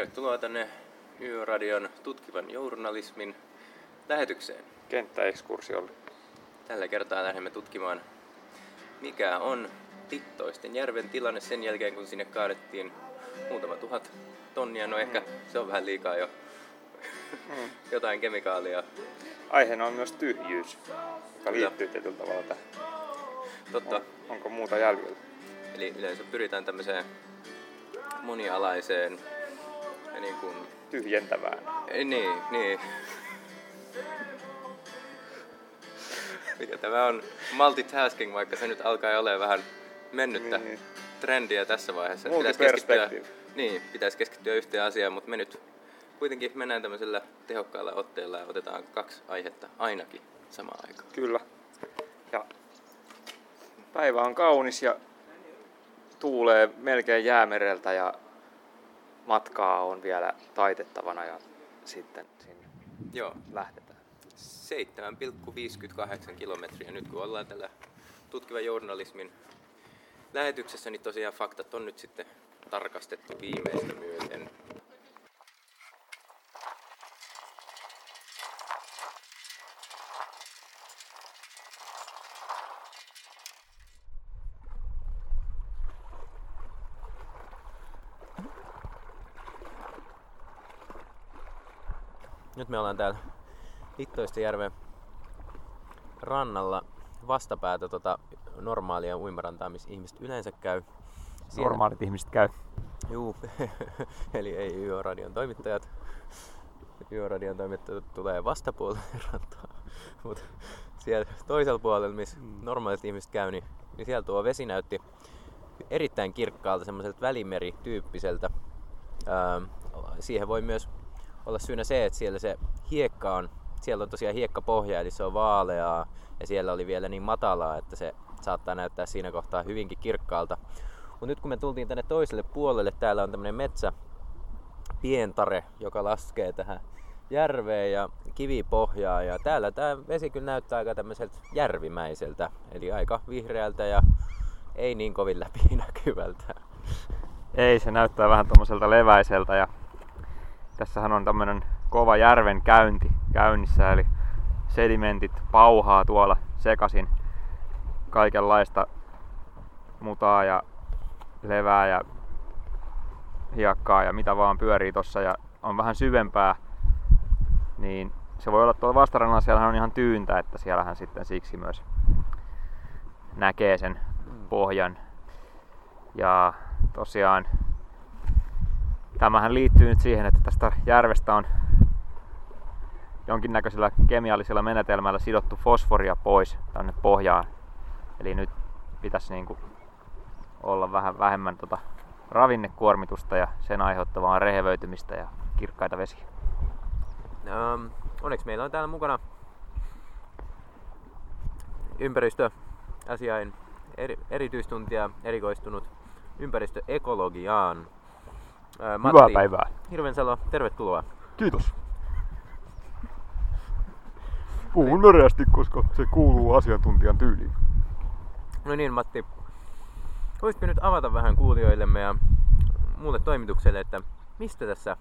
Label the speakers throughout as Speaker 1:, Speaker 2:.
Speaker 1: Tervetuloa tänne Yöradion tutkivan journalismin lähetykseen.
Speaker 2: kenttäekskursiolle.
Speaker 1: Tällä kertaa lähdemme tutkimaan, mikä on Tittoisten järven tilanne sen jälkeen, kun sinne kaadettiin muutama tuhat tonnia. No ehkä se on vähän liikaa jo
Speaker 2: Mm.
Speaker 1: jotain kemikaalia.
Speaker 2: Aiheena on myös tyhjyys, joka liittyy tietyllä tavalla tähän.
Speaker 1: Totta.
Speaker 2: On, onko muuta jäljellä?
Speaker 1: Eli yleensä pyritään tämmöiseen monialaiseen niin kuin,
Speaker 2: Tyhjentävään.
Speaker 1: ei, niin, niin. Mikä tämä on multitasking, vaikka se nyt alkaa olemaan vähän mennyttä
Speaker 2: Niin.
Speaker 1: trendiä tässä vaiheessa. että
Speaker 2: Multiperspektiivi.
Speaker 1: niin, pitäisi keskittyä yhteen asiaan, mutta me nyt kuitenkin mennään tämmöisellä tehokkaalla otteella ja otetaan kaksi aihetta ainakin samaan aikaan.
Speaker 2: Kyllä. Ja päivä on kaunis ja tuulee melkein jäämereltä ja matkaa on vielä taitettavana ja sitten sinne
Speaker 1: Joo,
Speaker 2: lähdetään.
Speaker 1: 7,58 kilometriä nyt kun ollaan tällä tutkivan journalismin lähetyksessä, niin tosiaan faktat on nyt sitten tarkastettu viimeistä myöten. Nyt me ollaan täällä Littoistojärven rannalla vastapäätä tota normaalia uimarantaa, missä ihmiset yleensä käy. Siellä-
Speaker 2: Normaalit ihmiset käy.
Speaker 1: Juu, eli ei Yö-radion toimittajat. Yö-radion toimittajat tulee vastapuolelle rantaa. Mutta siellä toisella puolella, missä normaalit ihmiset käy, niin, niin siellä tuo vesi näytti erittäin kirkkaalta, semmoiselta välimerityyppiseltä. Öö, siihen voi myös olla syynä se, että siellä se hiekka on, siellä on tosiaan hiekkapohja, eli se on vaaleaa, ja siellä oli vielä niin matalaa, että se saattaa näyttää siinä kohtaa hyvinkin kirkkaalta. Mutta nyt kun me tultiin tänne toiselle puolelle, täällä on tämmöinen metsä, pientare, joka laskee tähän järveen ja kivipohjaa. Ja täällä tämä vesi kyllä näyttää aika tämmöiseltä järvimäiseltä, eli aika vihreältä ja ei niin kovin läpinäkyvältä.
Speaker 2: Ei, se näyttää vähän tommoselta leväiseltä ja tässähän on tämmönen kova järven käynti käynnissä, eli sedimentit pauhaa tuolla sekasin kaikenlaista mutaa ja levää ja hiekkaa ja mitä vaan pyörii tossa ja on vähän syvempää, niin se voi olla tuolla vastarannalla, siellähän on ihan tyyntä, että siellähän sitten siksi myös näkee sen pohjan. Ja tosiaan tämähän liittyy nyt siihen, että tästä järvestä on jonkinnäköisellä kemiallisella menetelmällä sidottu fosforia pois tänne pohjaan. Eli nyt pitäisi niinku olla vähän vähemmän tota ravinnekuormitusta ja sen aiheuttavaa rehevöitymistä ja kirkkaita vesiä.
Speaker 1: Ähm, onneksi meillä on täällä mukana ympäristöasiain eri, erityistuntija erikoistunut ympäristöekologiaan. Ää,
Speaker 2: Hyvää päivää.
Speaker 1: Hirvensalo, tervetuloa.
Speaker 3: Kiitos. Puhun nöreästi, koska se kuuluu asiantuntijan tyyliin.
Speaker 1: No niin, Matti. Voisitko nyt avata vähän kuulijoillemme ja muulle toimitukselle, että mistä tässä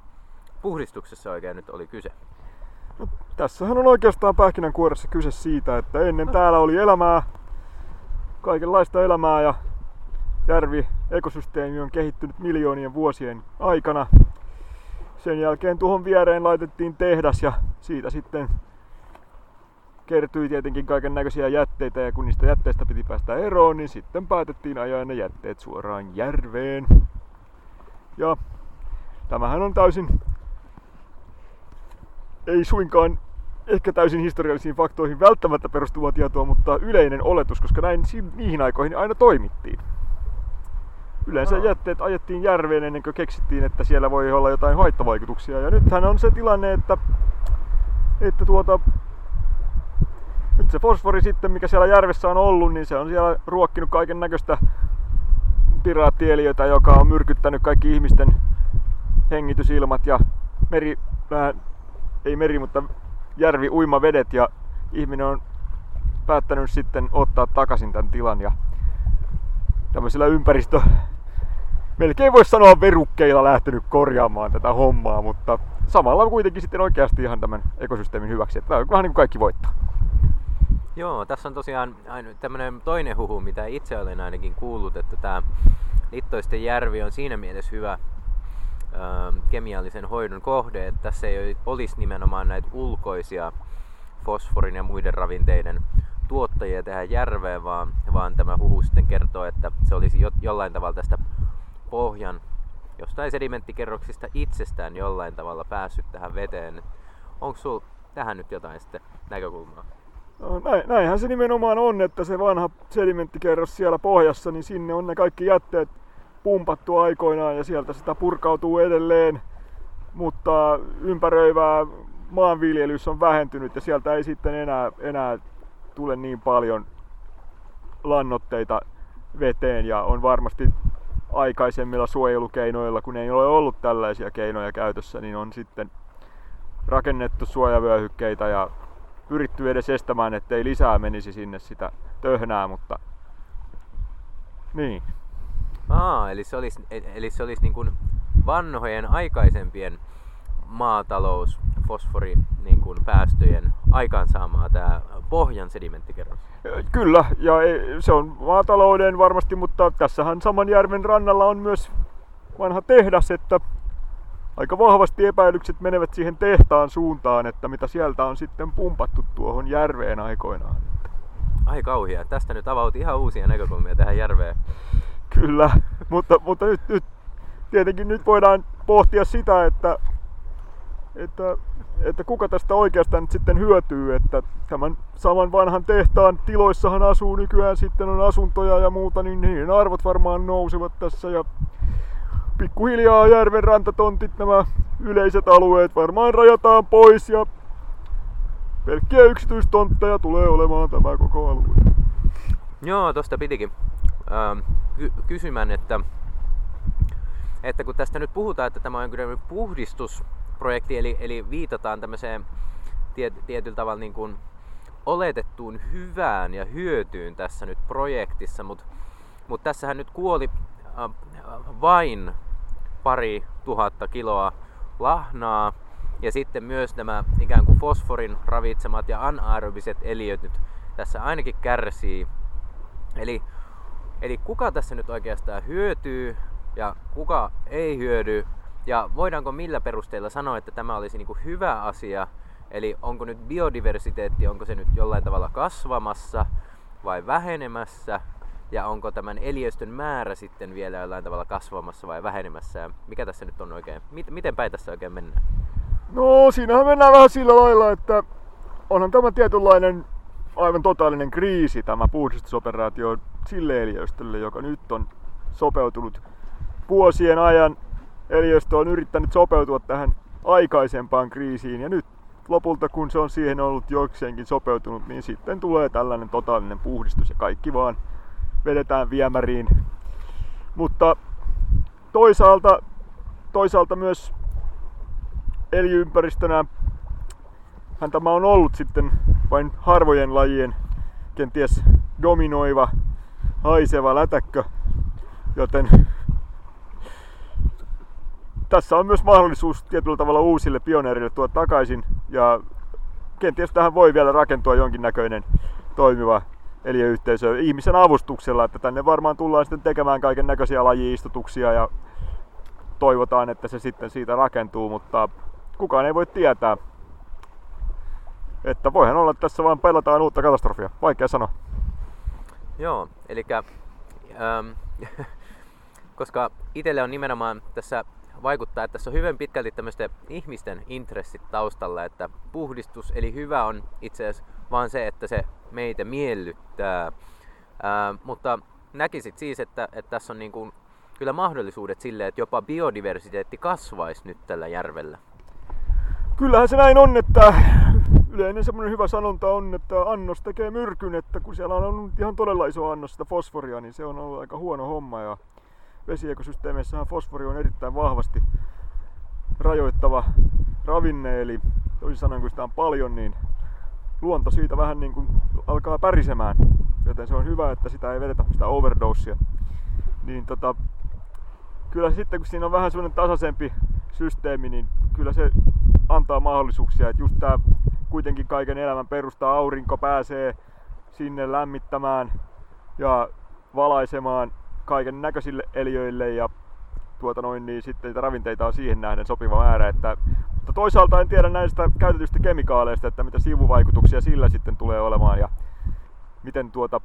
Speaker 1: puhdistuksessa oikein nyt oli kyse?
Speaker 3: No, tässähän on oikeastaan pähkinänkuoressa kyse siitä, että ennen täällä oli elämää, kaikenlaista elämää ja järvi, ekosysteemi on kehittynyt miljoonien vuosien aikana. Sen jälkeen tuohon viereen laitettiin tehdas ja siitä sitten kertyi tietenkin kaiken näköisiä jätteitä ja kun niistä jätteistä piti päästä eroon, niin sitten päätettiin ajaa ne jätteet suoraan järveen. Ja tämähän on täysin, ei suinkaan ehkä täysin historiallisiin faktoihin välttämättä perustuvaa tietoa, mutta yleinen oletus, koska näin niihin aikoihin aina toimittiin. Yleensä
Speaker 1: Aa.
Speaker 3: jätteet ajettiin järveen ennen kuin keksittiin, että siellä voi olla jotain haittavaikutuksia. Ja nythän on se tilanne, että, että tuota, nyt se fosfori sitten, mikä siellä järvessä on ollut, niin se on siellä ruokkinut kaiken näköistä piraattieliötä, joka on myrkyttänyt kaikki ihmisten hengitysilmat ja meri, vähän, ei meri, mutta järvi uimavedet ja ihminen on päättänyt sitten ottaa takaisin tämän tilan ja tämmöisillä ympäristö melkein voisi sanoa verukkeilla lähtenyt korjaamaan tätä hommaa, mutta samalla kuitenkin sitten oikeasti ihan tämän ekosysteemin hyväksi, että vähän niin kuin kaikki voittaa.
Speaker 1: Joo, tässä on tosiaan tämmöinen toinen huhu, mitä itse olen ainakin kuullut, että tämä Littoisten järvi on siinä mielessä hyvä ö, kemiallisen hoidon kohde, että tässä ei olisi nimenomaan näitä ulkoisia fosforin ja muiden ravinteiden tuottajia tähän järveen, vaan, vaan tämä huhu sitten kertoo, että se olisi jo, jollain tavalla tästä pohjan jostain sedimenttikerroksista itsestään jollain tavalla päässyt tähän veteen. Onko sinulla tähän nyt jotain sitten näkökulmaa?
Speaker 3: No, näin, näinhän se nimenomaan on, että se vanha sedimenttikerros siellä pohjassa, niin sinne on ne kaikki jätteet pumpattu aikoinaan ja sieltä sitä purkautuu edelleen. Mutta ympäröivää maanviljelys on vähentynyt ja sieltä ei sitten enää, enää tule niin paljon lannoitteita veteen ja on varmasti aikaisemmilla suojelukeinoilla, kun ei ole ollut tällaisia keinoja käytössä, niin on sitten rakennettu suojavyöhykkeitä ja pyritty edes estämään, ettei lisää menisi sinne sitä töhnää, mutta niin.
Speaker 1: Aa, eli se olisi, eli se olisi niin kuin vanhojen aikaisempien maatalous fosfori niin kuin päästöjen aikaansaamaa tämä pohjan sedimenttikerros.
Speaker 3: Kyllä, ja se on maatalouden varmasti, mutta tässähän saman järven rannalla on myös vanha tehdas, että aika vahvasti epäilykset menevät siihen tehtaan suuntaan, että mitä sieltä on sitten pumpattu tuohon järveen aikoinaan.
Speaker 1: Ai kauhia, tästä nyt avautui ihan uusia näkökulmia tähän järveen.
Speaker 3: Kyllä, mutta, mutta nyt, nyt tietenkin nyt voidaan pohtia sitä, että, että, että kuka tästä oikeastaan nyt sitten hyötyy, että tämän saman vanhan tehtaan tiloissahan asuu nykyään sitten on asuntoja ja muuta, niin niiden arvot varmaan nousevat tässä ja pikkuhiljaa järven rantatontit, nämä yleiset alueet varmaan rajataan pois ja pelkkiä yksityistontteja tulee olemaan tämä koko alue.
Speaker 1: Joo, tosta pitikin ähm, ky- kysymään, että, että kun tästä nyt puhutaan, että tämä on jonkinlainen puhdistusprojekti, eli, eli viitataan tämmöiseen tiet, tietyllä tavalla niin kuin oletettuun hyvään ja hyötyyn tässä nyt projektissa, mutta mut tässähän nyt kuoli äh, vain pari tuhatta kiloa lahnaa ja sitten myös nämä ikään kuin fosforin ravitsemat ja anaerobiset eliöt nyt tässä ainakin kärsii. Eli, eli kuka tässä nyt oikeastaan hyötyy ja kuka ei hyödy ja voidaanko millä perusteella sanoa, että tämä olisi niin kuin hyvä asia, eli onko nyt biodiversiteetti, onko se nyt jollain tavalla kasvamassa vai vähenemässä ja onko tämän eliöstön määrä sitten vielä jollain tavalla kasvamassa vai vähenemässä ja mikä tässä nyt on oikein, miten päin tässä oikein mennään?
Speaker 3: No siinähän mennään vähän sillä lailla, että onhan tämä tietynlainen aivan totaalinen kriisi tämä puhdistusoperaatio sille eliöstölle, joka nyt on sopeutunut vuosien ajan. Eliöstö on yrittänyt sopeutua tähän aikaisempaan kriisiin ja nyt lopulta kun se on siihen ollut jokseenkin sopeutunut, niin sitten tulee tällainen totaalinen puhdistus ja kaikki vaan vedetään viemäriin. Mutta toisaalta, toisaalta myös eliympäristönä hän tämä on ollut sitten vain harvojen lajien kenties dominoiva haiseva lätäkkö, joten tässä on myös mahdollisuus tietyllä tavalla uusille pioneerille tuoda takaisin ja kenties tähän voi vielä rakentua jonkinnäköinen toimiva eliöyhteisö ihmisen avustuksella, että tänne varmaan tullaan sitten tekemään kaiken näköisiä lajiistutuksia ja toivotaan, että se sitten siitä rakentuu, mutta kukaan ei voi tietää. Että voihan olla, että tässä vaan pelataan uutta katastrofia. Vaikea sanoa.
Speaker 1: Joo, eli ähm, koska itselle on nimenomaan tässä vaikuttaa, että tässä on hyvin pitkälti tämmöistä ihmisten intressit taustalla, että puhdistus eli hyvä on itse asiassa vaan se, että se meitä miellyttää. Ää, mutta näkisit siis, että, että tässä on niin kuin kyllä mahdollisuudet sille, että jopa biodiversiteetti kasvaisi nyt tällä järvellä.
Speaker 3: Kyllähän se näin on, että yleinen semmoinen hyvä sanonta on, että annos tekee myrkyn, että kun siellä on ollut ihan todella iso annos sitä fosforia, niin se on ollut aika huono homma ja vesiekosysteemeissähän fosfori on erittäin vahvasti rajoittava ravinne, eli toisin sanoen kun sitä on paljon, niin luonto siitä vähän niin kuin alkaa pärisemään. Joten se on hyvä, että sitä ei vedetä sitä overdosea. Niin tota, kyllä sitten kun siinä on vähän semmoinen tasaisempi systeemi, niin kyllä se antaa mahdollisuuksia, että just tämä kuitenkin kaiken elämän perusta aurinko pääsee sinne lämmittämään ja valaisemaan kaiken näköisille eliöille ja tuota noin, niin sitten niitä ravinteita on siihen nähden sopiva määrä. Että, mutta toisaalta en tiedä näistä käytetyistä kemikaaleista, että mitä sivuvaikutuksia sillä sitten tulee olemaan ja miten tuota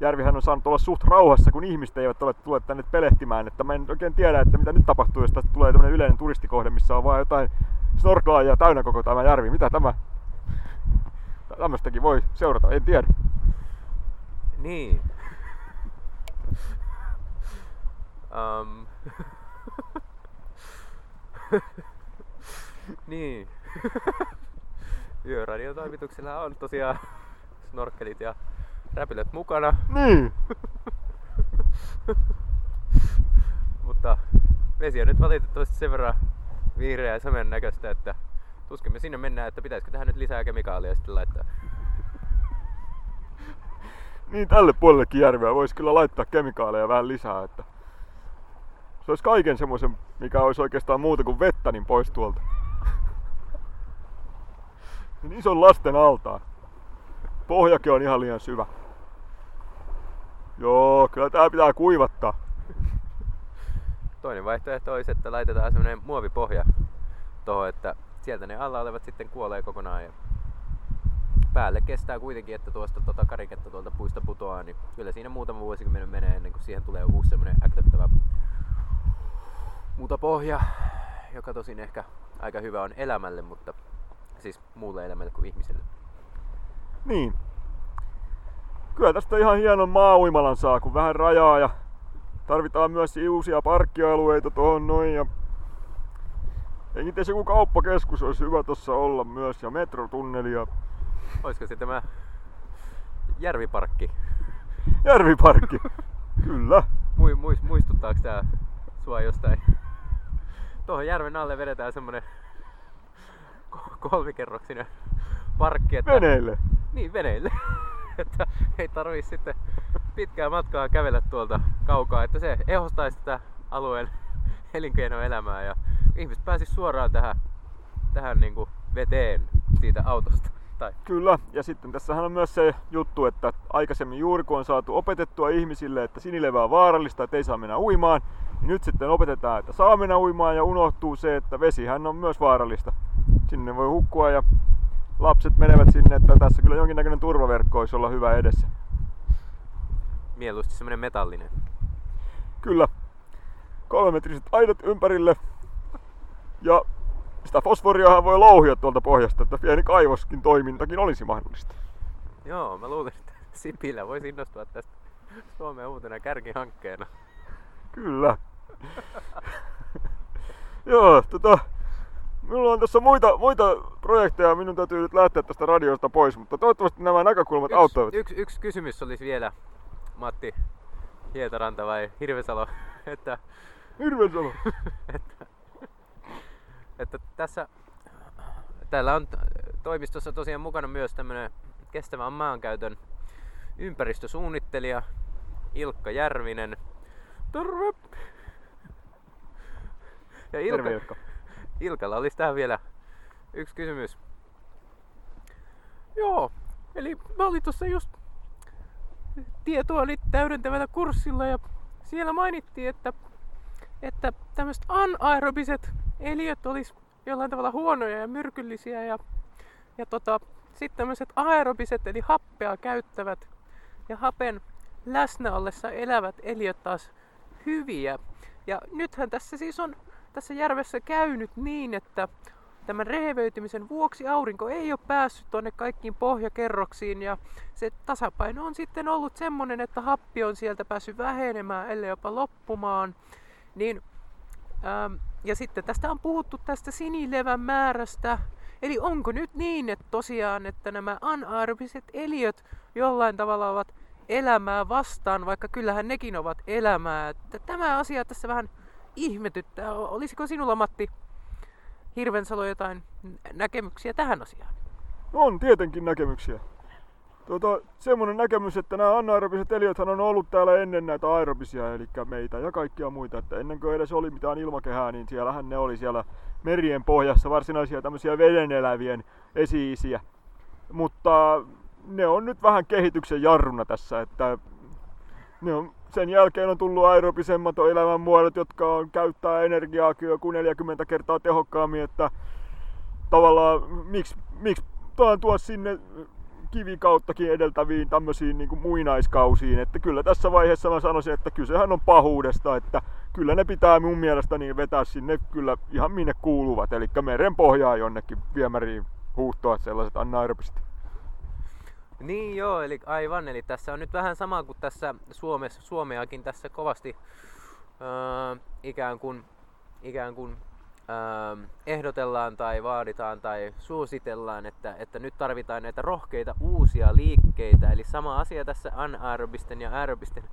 Speaker 3: järvihän on saanut olla suht rauhassa, kun ihmiset eivät ole tulleet tänne pelehtimään. Että mä en oikein tiedä, että mitä nyt tapahtuu, jos tästä tulee tämmöinen yleinen turistikohde, missä on vain jotain snorklaajia täynnä koko tämä järvi. Mitä tämä? Tämmöistäkin voi seurata, en tiedä.
Speaker 1: Niin. Um. niin. Yöradiotoimituksella on tosiaan snorkkelit ja räpylät mukana.
Speaker 3: Niin.
Speaker 1: Mutta vesi on nyt valitettavasti sen verran vihreä ja samen näköistä, että tuskin me sinne mennään, että pitäisikö tähän nyt lisää kemikaalia sitten laittaa.
Speaker 3: Niin tälle puolellekin järveä voisi kyllä laittaa kemikaaleja vähän lisää, että se olisi kaiken semmoisen, mikä olisi oikeastaan muuta kuin vettä, niin pois tuolta. niin ison lasten altaan. Pohjakin on ihan liian syvä. Joo, kyllä tää pitää kuivattaa.
Speaker 1: Toinen vaihtoehto olisi, että laitetaan semmoinen muovipohja tuohon, että sieltä ne alla olevat sitten kuolee kokonaan ja päälle kestää kuitenkin, että tuosta tota kariketta tuolta puista putoaa, niin kyllä siinä muutama vuosikymmenen menee ennen kuin siihen tulee uusi semmoinen äktöttävä pohja, joka tosin ehkä aika hyvä on elämälle, mutta siis muulle elämälle kuin ihmiselle.
Speaker 3: Niin. Kyllä tästä ihan hienon maa saa, kun vähän rajaa ja tarvitaan myös uusia parkkialueita tuohon noin ja Kenties joku kauppakeskus olisi hyvä tuossa olla myös ja metrotunneli ja...
Speaker 1: Olisiko se tämä järviparkki?
Speaker 3: Järviparkki, kyllä.
Speaker 1: Mui, muist, muistuttaako tää sua jostain? Tuohon järven alle vedetään semmonen kolmikerroksinen parkki. Että...
Speaker 3: Veneille?
Speaker 1: Niin, veneille. että ei tarvii sitten pitkää matkaa kävellä tuolta kaukaa, että se ehostaisi tätä alueen elinkeinoelämää ja ihmiset pääsis suoraan tähän, tähän niin kuin veteen siitä autosta. Tai...
Speaker 3: Kyllä, ja sitten tässähän on myös se juttu, että aikaisemmin juuri kun on saatu opetettua ihmisille, että sinilevä on vaarallista, että ei saa mennä uimaan, niin nyt sitten opetetaan, että saa mennä uimaan ja unohtuu se, että vesihän on myös vaarallista. Sinne voi hukkua ja lapset menevät sinne, että tässä kyllä jonkinnäköinen turvaverkko olisi olla hyvä edessä.
Speaker 1: Mieluusti semmoinen metallinen.
Speaker 3: Kyllä. Kolmemetriset aidat ympärille. Ja sitä fosforiahan voi louhia tuolta pohjasta, että pieni kaivoskin toimintakin olisi mahdollista.
Speaker 1: Joo, mä luulen, että Sipilä voisi innostua tästä Suomen uutena kärkihankkeena.
Speaker 3: Kyllä. Joo, tota, Minulla on tässä muita, muita projekteja, minun täytyy nyt lähteä tästä radiosta pois, mutta toivottavasti nämä näkökulmat
Speaker 1: yksi,
Speaker 3: auttavat.
Speaker 1: Yksi, yksi kysymys olisi vielä, Matti Hietaranta vai Hirvesalo, että...
Speaker 3: Hirvesalo!
Speaker 1: että, että tässä, täällä on toimistossa tosiaan mukana myös tämmöinen kestävän maankäytön ympäristösuunnittelija Ilkka Järvinen. Terve!
Speaker 3: Ja Ilkka, Terve Ilkka.
Speaker 1: Ilkalla olisi tähän vielä yksi kysymys. Joo, eli mä olin tuossa just tietoa täydentävällä kurssilla ja siellä mainittiin, että, että tämmöiset anaerobiset eliöt olisi jollain tavalla huonoja ja myrkyllisiä ja, ja tota, sitten tämmöiset aerobiset eli happea käyttävät ja hapen läsnä ollessa elävät eliöt taas hyviä. Ja nythän tässä siis on tässä järvessä käynyt niin, että tämän rehevöitymisen vuoksi aurinko ei ole päässyt tuonne kaikkiin pohjakerroksiin ja se tasapaino on sitten ollut semmonen, että happi on sieltä päässyt vähenemään, ellei jopa loppumaan. Niin, ja sitten tästä on puhuttu tästä sinilevän määrästä. Eli onko nyt niin, että tosiaan, että nämä anaerobiset eliöt jollain tavalla ovat elämää vastaan, vaikka kyllähän nekin ovat elämää. Että tämä asia tässä vähän ihmetyttää. Olisiko sinulla Matti Hirvensalo jotain näkemyksiä tähän asiaan?
Speaker 3: On tietenkin näkemyksiä. Tota, semmoinen näkemys, että nämä anaerobiset eliöthän on ollut täällä ennen näitä aerobisia, eli meitä ja kaikkia muita. Että ennen kuin edes oli mitään ilmakehää, niin siellähän ne oli siellä merien pohjassa varsinaisia tämmöisiä vedenelävien esi-isiä. Mutta ne on nyt vähän kehityksen jarruna tässä, että ne on, sen jälkeen on tullut aerobisemmat elämänmuodot, jotka on, käyttää energiaa kuin 40 kertaa tehokkaammin, että tavallaan miksi, miksi tuo sinne kivikauttakin edeltäviin tämmöisiin niin muinaiskausiin. Että kyllä tässä vaiheessa mä sanoisin, että kysehän on pahuudesta, että kyllä ne pitää mun mielestä niin vetää sinne kyllä ihan minne kuuluvat, eli meren pohjaa jonnekin viemäriin huuhtoa sellaiset anaerobiset.
Speaker 1: Niin joo, eli aivan, eli tässä on nyt vähän sama kuin tässä Suomessa, Suomeakin tässä kovasti öö, ikään kuin, ikään kuin öö, ehdotellaan tai vaaditaan tai suositellaan, että, että nyt tarvitaan näitä rohkeita uusia liikkeitä. Eli sama asia tässä anaerobisten ja aerobisten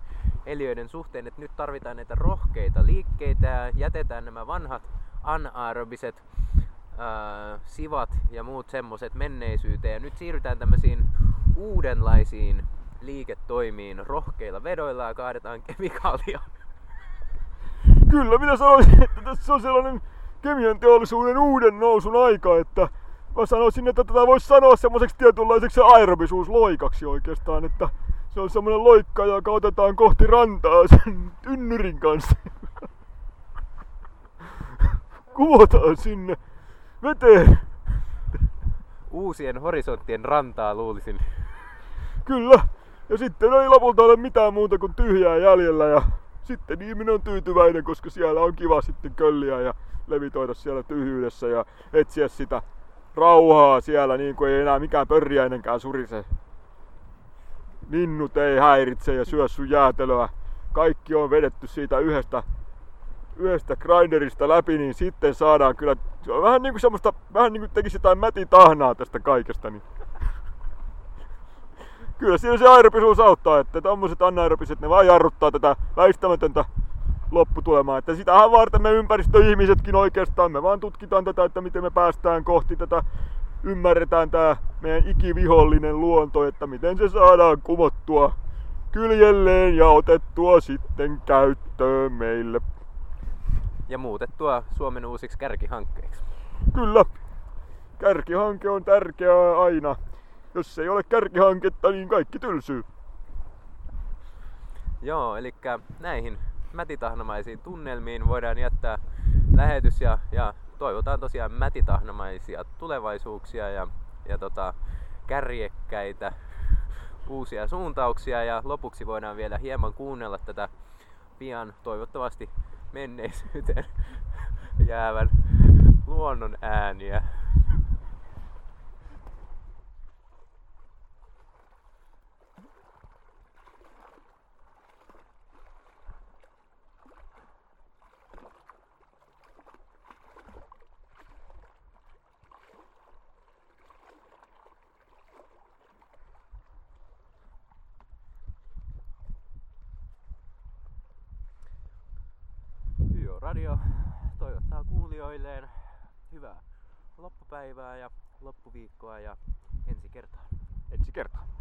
Speaker 1: eliöiden suhteen, että nyt tarvitaan näitä rohkeita liikkeitä ja jätetään nämä vanhat anaerobiset öö, sivat ja muut semmoset menneisyyteen. Ja nyt siirrytään tämmöisiin uudenlaisiin liiketoimiin rohkeilla vedoilla ja kaadetaan kemikaalia.
Speaker 3: Kyllä, minä sanoisin, että tässä on sellainen kemian teollisuuden uuden nousun aika, että mä sanoisin, että tätä voisi sanoa semmoiseksi tietynlaiseksi aerobisuusloikaksi oikeastaan, että se on semmoinen loikka, joka otetaan kohti rantaa sen tynnyrin kanssa. Kuvotaan sinne veteen.
Speaker 1: Uusien horisonttien rantaa luulisin.
Speaker 3: Kyllä. Ja sitten ei lopulta ole mitään muuta kuin tyhjää jäljellä ja sitten ihminen on tyytyväinen, koska siellä on kiva sitten kölliä ja levitoida siellä tyhjyydessä ja etsiä sitä rauhaa siellä niin kuin ei enää mikään pörjäinenkään surise. Linnut ei häiritse ja syö sun jäätelöä. Kaikki on vedetty siitä yhdestä, yhdestä grinderista läpi, niin sitten saadaan kyllä, se on vähän niin kuin semmoista, vähän niin kuin tekisi jotain mäti tahnaa tästä kaikesta. Niin kyllä siinä se aerobisuus auttaa, että tommoset anaerobiset, ne vaan jarruttaa tätä väistämätöntä lopputulemaa. Että sitähän varten me ympäristöihmisetkin oikeastaan, me vaan tutkitaan tätä, että miten me päästään kohti tätä, ymmärretään tämä meidän ikivihollinen luonto, että miten se saadaan kumottua kyljelleen ja otettua sitten käyttöön meille.
Speaker 1: Ja muutettua Suomen uusiksi kärkihankkeiksi.
Speaker 3: Kyllä, kärkihanke on tärkeää aina. Jos ei ole kärkihanketta, niin kaikki tylsyy.
Speaker 1: Joo, eli näihin mätitahnamaisiin tunnelmiin voidaan jättää lähetys ja, ja toivotaan tosiaan mätitahnamaisia tulevaisuuksia ja, ja tota, kärjekkäitä uusia suuntauksia ja lopuksi voidaan vielä hieman kuunnella tätä pian toivottavasti menneisyyteen jäävän luonnon ääniä. Radio toivottaa kuulijoilleen hyvää loppupäivää ja loppuviikkoa ja ensi kertaan.
Speaker 3: Ensi kertaan.